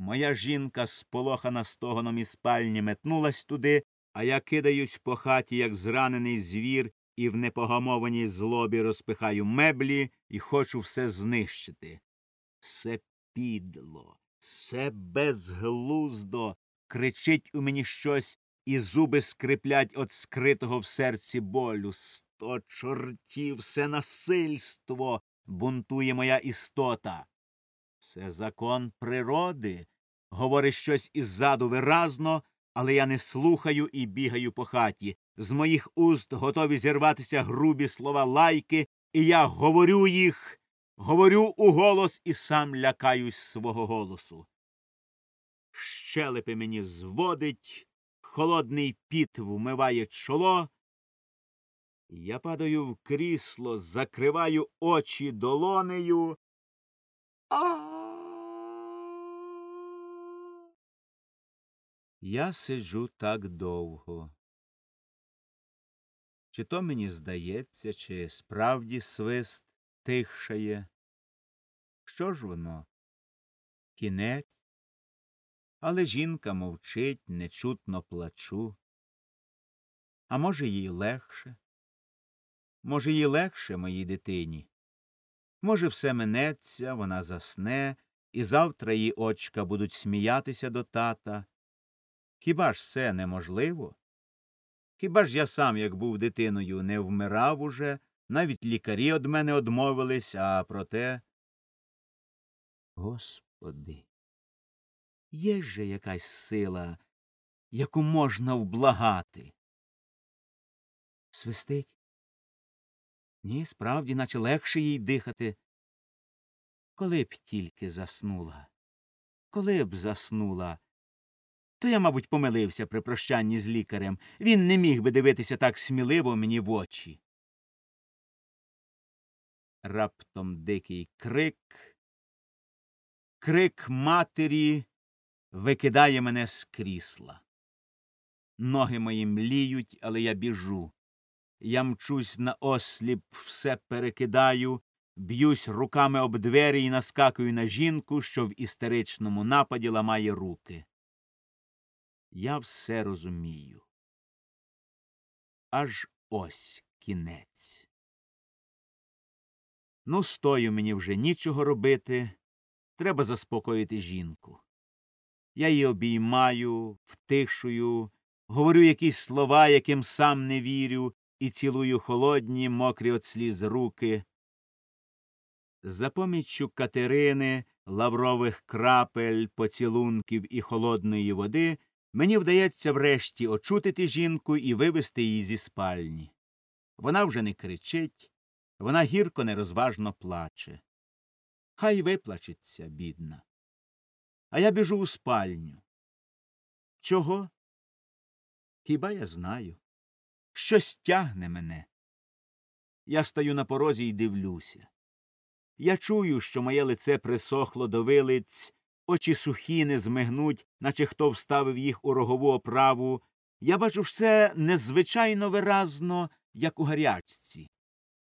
Моя жінка, сполохана стогоном із спальні, метнулась туди, а я кидаюсь по хаті, як зранений звір, і в непогамованій злобі розпихаю меблі і хочу все знищити. Все підло, все безглуздо, кричить у мені щось, і зуби скриплять от скритого в серці болю. Сто чортів, все насильство, бунтує моя істота. Це закон природи, говорить щось іззаду виразно, але я не слухаю і бігаю по хаті. З моїх уст готові зірватися грубі слова лайки, і я говорю їх, говорю у голос і сам лякаюсь свого голосу. Щелепи мені зводить, холодний піт вмиває чоло. Я падаю в крісло, закриваю очі долонею. А. Я сиджу так довго. Чи то мені здається, чи справді свист тихшає? Що ж воно? Кінець? Але жінка мовчить, нечутно плачу. А може, їй легше? Може, їй легше моїй дитині? Може, все минеться, вона засне, і завтра її очка будуть сміятися до тата. Хіба ж це неможливо? Хіба ж я сам, як був дитиною, не вмирав уже, навіть лікарі од мене одмовились, а проте. Господи, є же якась сила, яку можна вблагати. Свистить? Ні, справді, наче легше їй дихати. Коли б тільки заснула, коли б заснула. То я, мабуть, помилився при прощанні з лікарем. Він не міг би дивитися так сміливо мені в очі. Раптом дикий крик. Крик матері викидає мене з крісла. Ноги мої мліють, але я біжу. Я мчусь на осліп, все перекидаю, б'юсь руками об двері і наскакую на жінку, що в істеричному нападі ламає руки. Я все розумію. Аж ось кінець. Ну, стою мені вже нічого робити. Треба заспокоїти жінку. Я її обіймаю, втишую, говорю якісь слова, яким сам не вірю, і цілую холодні, мокрі от сліз руки. За поміччю Катерини, лаврових крапель, поцілунків і холодної води мені вдається врешті очутити жінку і вивести її зі спальні. Вона вже не кричить, вона гірко нерозважно плаче. Хай виплачеться, бідна. А я біжу у спальню. Чого? Хіба я знаю? Щось тягне мене. Я стаю на порозі і дивлюся. Я чую, що моє лице присохло до вилиць, очі сухі не змигнуть, наче хто вставив їх у рогову оправу. Я бачу все незвичайно виразно, як у гарячці.